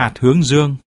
hạt hướng dương.